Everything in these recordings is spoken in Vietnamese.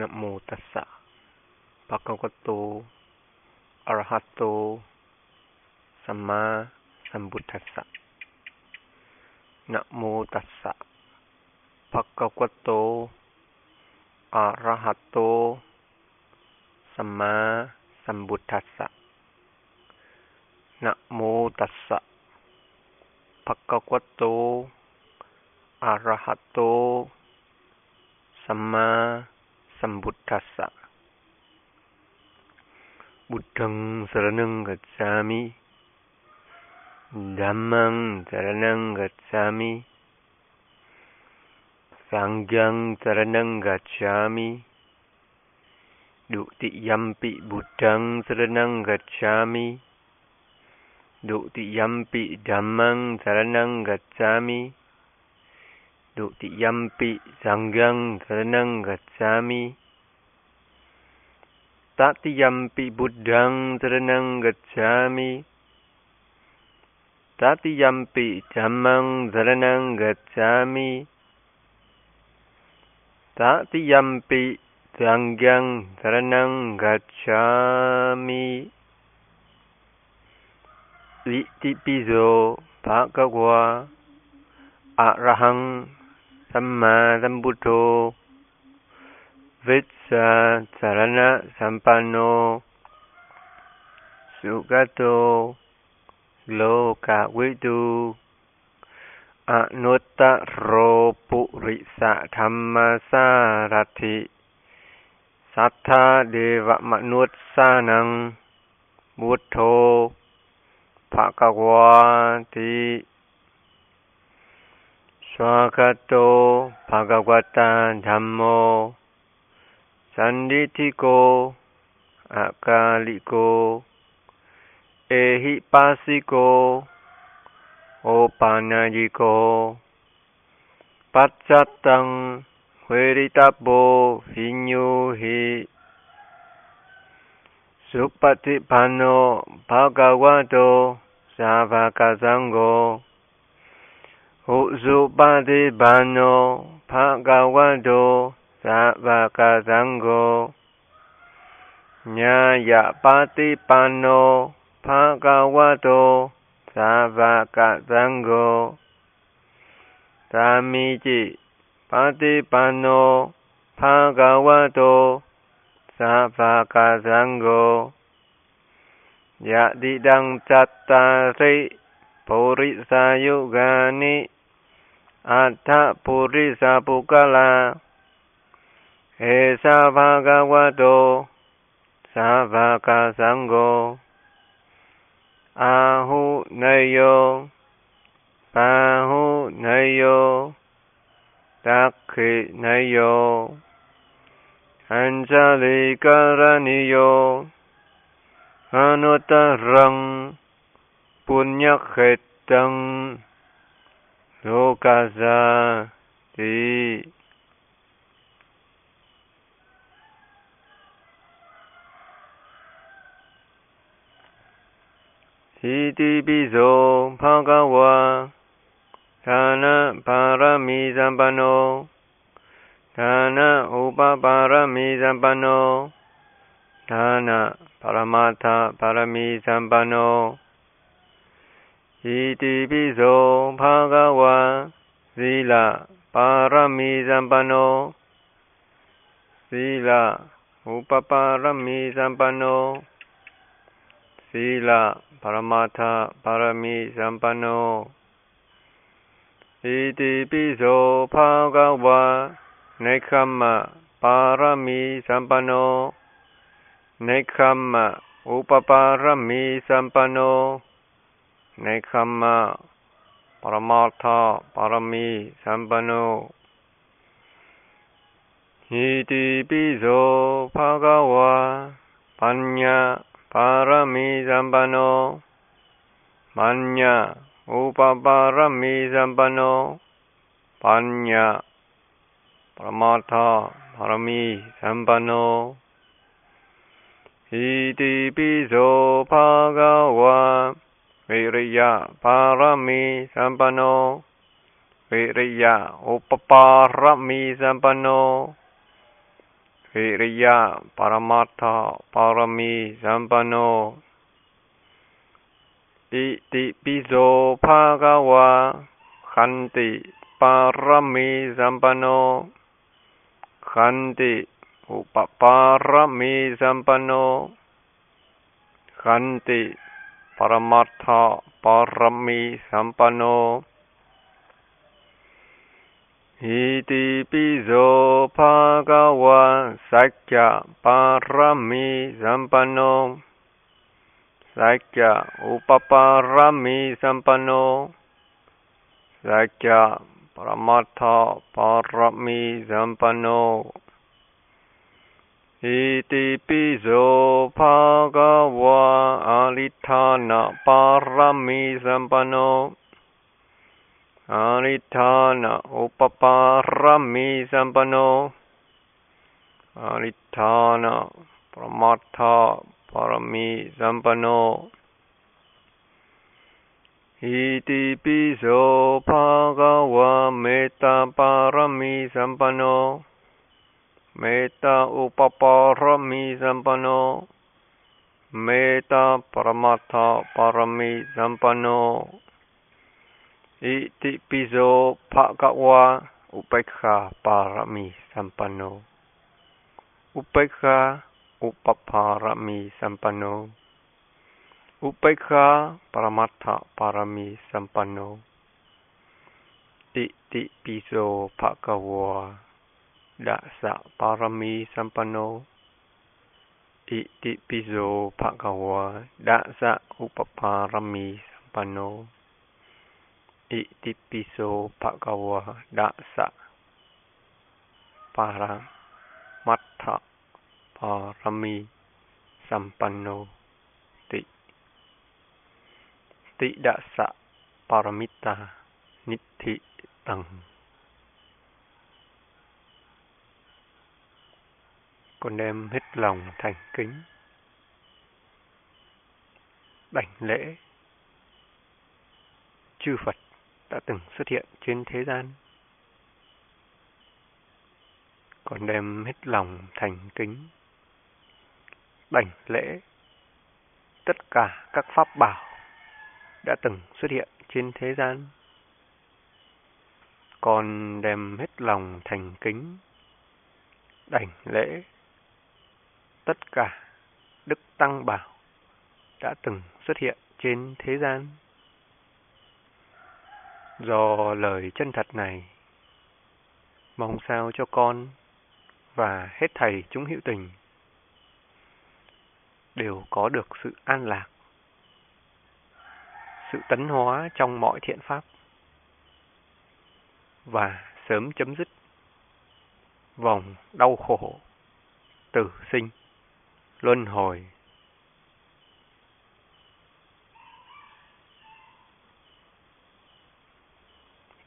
นะโมตัสสะภะคะวโตอระหะโต สัมมาสัมพุทธัสสะนะโมตัสสะภะคะวะโต อะระหะโต สัมมาสัมพุทธัสสะนะโมตัสสะภะคะวะโต อะระหะโต สัมมา sambuddhasa buddhang saranang gacchami. Dhammang saranang gacchami. Sanghyang saranang gacchami. Dukti yampi buddhang saranang gacchami. Dukti yampi dhammang saranang gacchami. ธัมมังสรนังกัจฉามิสังฆังสรนังกัจฉ ามิดุติยัมปิบุตังสรนังกัจฉามิดุติยัมปิธัมมังสรนังกัจฉามิ Dutiyampi Sanghang Saranang Gacchami Tatiyampi Buddhang Saranang Gacchami Tatiyampi Dhammang Saranang Gacchami Tatiyampi Sanghang Saranang Gacchami Vitipiso Bhagava Arahang Samma Sambuddho Vitsa Sarana Sampanno Sugato Loka Vidu Anutta Ro Purisa Dhamma Sarati Sattha Deva Manut Sanang Buddho Bhagavati สวากาโตภะคะวะต Swakato Bhagavata Dhammo Sanditiko Akaliko Ehipasiko Opanayiko Patsatang Hueritabo Vinyuhi Supatipano Bhagavato Savakasango อุสุปฏิปันโนภะคะวะโตสัพพะคะสังโฆญายะปฏิปันโนภะคะวะโตสัพพะคะสังโฆธรรมิจิปฏิปันโนภะคะวะโตสัพพะคะสังโฆยะติดังจัตตาริ ปุริสายุกานิอัฏฐปุริสาปุกลาเอสาภากวะโตสาวกสังโฆอาหุนโยปาหุนโยตักขินโยอัญจลิการณิโยอนุตตรัง punyakhettang lokasa ti Hiti bizo bhagawa Thana parami zampano Thana upaparami zampano Thana paramata parami zampano อิติปิโสภะคะวะสีลาปารมีสัมปันโนสีลาอุปปารมีสัมปันโนสีลาปรมาตาปารมีสัมปันโนอิติปิโสภะคะวะในคัมมะปารมีสัมปันโนในคัมมะอุปปารมีสัมปันโน ในคัมมะปรมาทาปรมีสัมปันโนหิติปิโสภะกวะปัญญาปรมีสัมปันโนปัญญาอุปปารมีสัมปันโนปัญญาปรมาทาปรมีสัมปันโนหิติปิโสภะกวา วิริยะปารมีสัมปันโน วิริยะอุปปารมีสัมปันโน วิริยะปรมัตถปารมีสัมปันโน อิติปิโสภาคะวาขันติปารมีสัมปันโน ขันติอุปปารมีสัมปันโนขันติ รมัตถะปรมีสัมปันโนอิติปิโสภะคะวะสัจจะปรมีสัมปันโนสัจจะอุปปารมีสัมปันโนสัจจะปรมัตถะปรมีสัมปันโน อิติปิโสภะควาอริธานะปารมิสัมปันโนอริธานะอุปปารมิสัมปันโนอริธานะปรมัตถะปารมิสัมปันโนอิติปิโสภะควาเมตตาปารมิสัมปันโน เมตตาอุปปารมีสัมปันโน เมตตาปรมัตถปรมีสัมปันโน อิติปิโสภะกวาอุเบกขาปารมีสัมปันโน อุเบกขาอุปปารมีสัมปันโน อุเบกขาปรมัตถปารมีสัมปันโน อิติปิโสภะกวา ดะสะปารมีสัมปันโน อิติปิโสภะคะวะดะสะอุปปารมีสัมปันโน อิติปิโสภะคะวะดะสะปารามัตถะปารมีสัมปันโน ติ ติดะสะปารมิตา นิธิตัง con đem hết lòng thành kính đảnh lễ chư Phật đã từng xuất hiện trên thế gian. Con đem hết lòng thành kính, đảnh lễ tất cả các pháp bảo đã từng xuất hiện trên thế gian. Con đem hết lòng thành kính, đảnh lễ tất cả Đức Tăng Bảo đã từng xuất hiện trên thế gian. Do lời chân thật này, mong sao cho con và hết thầy chúng hữu tình đều có được sự an lạc, sự tấn hóa trong mọi thiện pháp và sớm chấm dứt vòng đau khổ tử sinh luân hồi.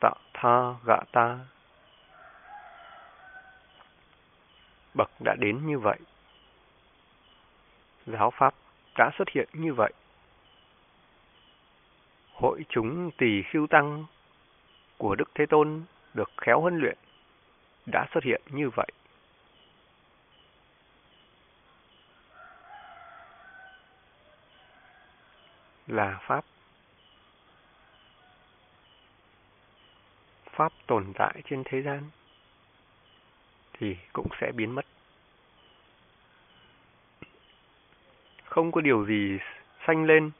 Tạ tha gạ ta. Bậc đã đến như vậy. Giáo Pháp đã xuất hiện như vậy. Hội chúng tỳ khưu tăng của Đức Thế Tôn được khéo huân luyện đã xuất hiện như vậy. là Pháp. Pháp tồn tại trên thế gian thì cũng sẽ biến mất. Không có điều gì sanh lên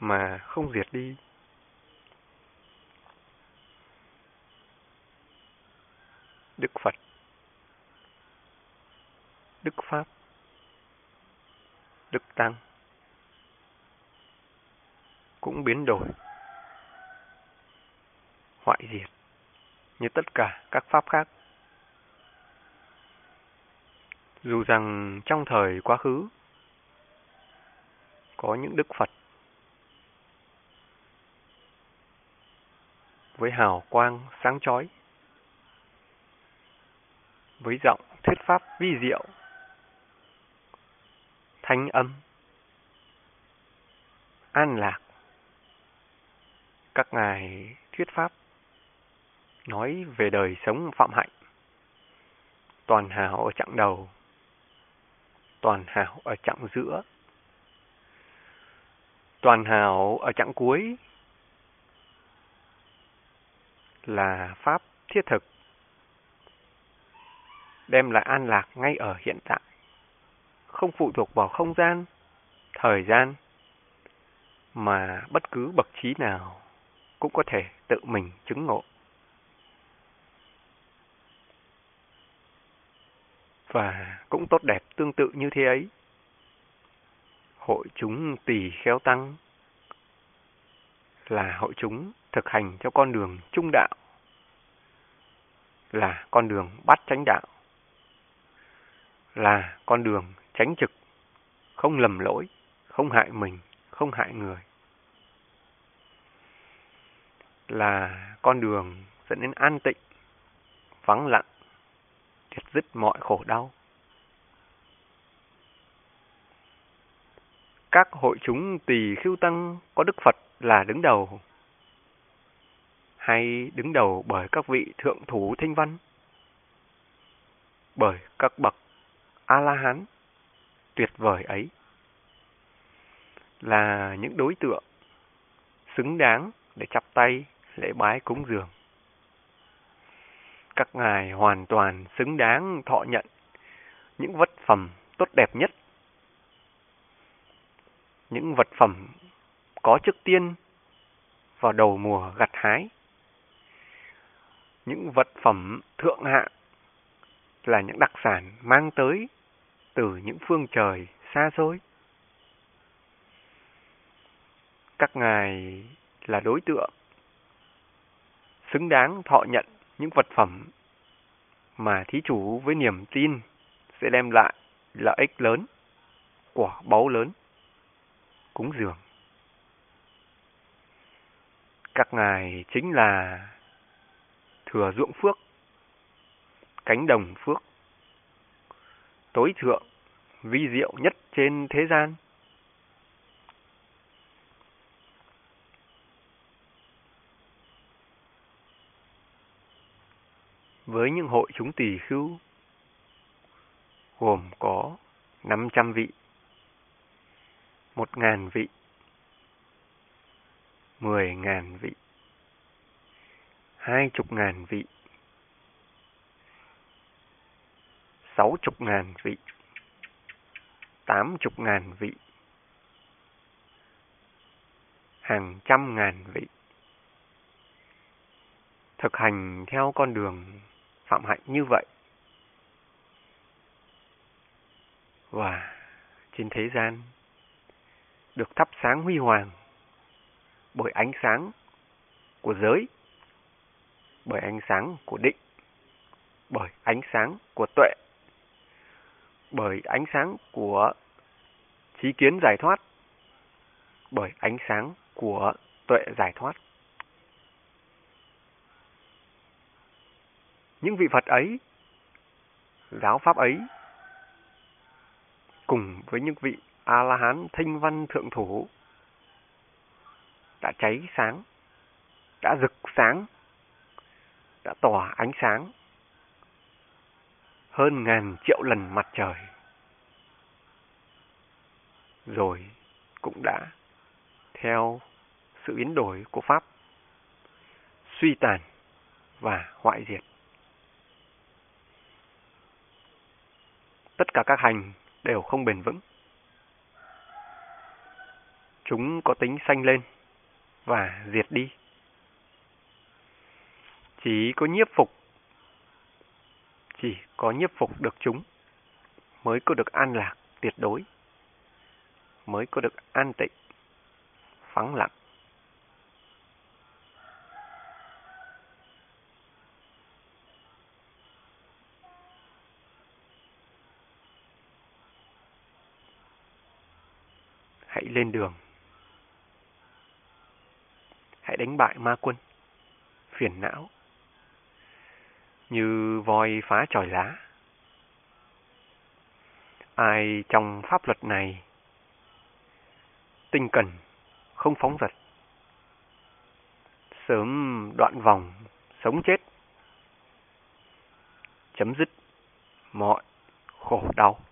mà không diệt đi. Đức Phật, Đức Pháp, Đức Tăng cũng biến đổi, hoại diệt như tất cả các pháp khác. Dù rằng trong thời quá khứ có những đức Phật với hào quang sáng chói, với giọng thuyết pháp vi diệu, thanh âm, an lạc, các ngài thuyết pháp nói về đời sống phạm hạnh. Toàn hảo ở chặng đầu, toàn hảo ở chặng giữa, toàn hảo ở chặng cuối là pháp thiết thực đem lại an lạc ngay ở hiện tại, không phụ thuộc vào không gian, thời gian mà bất cứ bậc trí nào cũng có thể tự mình chứng ngộ. Và cũng tốt đẹp tương tự như thế ấy. Hội chúng tỳ khéo tăng là hội chúng thực hành cho con đường trung đạo, là con đường bắt chánh đạo là con đường tránh trực, không lầm lỗi, không hại mình, không hại người. Là con đường dẫn đến an tịnh, vắng lặng, thiệt dứt mọi khổ đau. Các hội chúng tỳ khưu tăng có Đức Phật là đứng đầu, hay đứng đầu bởi các vị thượng thủ thanh văn, bởi các bậc A-la-hán tuyệt vời ấy là những đối tượng xứng đáng để chắp tay lễ bái cúng dường. Các ngài hoàn toàn xứng đáng thọ nhận những vật phẩm tốt đẹp nhất, những vật phẩm có trước tiên vào đầu mùa gặt hái, những vật phẩm thượng hạng là những đặc sản mang tới từ những phương trời xa xôi. Các ngài là đối tượng xứng đáng thọ nhận những vật phẩm mà thí chủ với niềm tin sẽ đem lại lợi ích lớn, quả báu lớn, cúng dường. Các ngài chính là thừa ruộng phước, cánh đồng phước, tối thượng, vi diệu nhất trên thế gian. Với những hội chúng tỳ khưu gồm có 500 vị, 1.000 vị, 10.000 vị, 20.000 vị, sáu chục ngàn vị, tám chục ngàn vị, hàng trăm ngàn vị. Thực hành theo con đường phạm hạnh như vậy. Và trên thế gian được thắp sáng huy hoàng bởi ánh sáng của giới, bởi ánh sáng của định, bởi ánh sáng của tuệ bởi ánh sáng của trí kiến giải thoát, bởi ánh sáng của tuệ giải thoát. Những vị Phật ấy, giáo pháp ấy, cùng với những vị A-la-hán thanh văn thượng thủ đã cháy sáng, đã rực sáng, đã tỏa ánh sáng hơn ngàn triệu lần mặt trời. Rồi cũng đã theo sự biến đổi của Pháp suy tàn và hoại diệt. Tất cả các hành đều không bền vững. Chúng có tính sanh lên và diệt đi. Chỉ có nhiếp phục chỉ có nhiếp phục được chúng mới có được an lạc tuyệt đối, mới có được an tịnh, phẳng lặng. Hãy lên đường. Hãy đánh bại ma quân, phiền não, như voi phá tròi lá. Ai trong pháp luật này tinh cần, không phóng vật, sớm đoạn vòng sống chết, chấm dứt mọi khổ đau.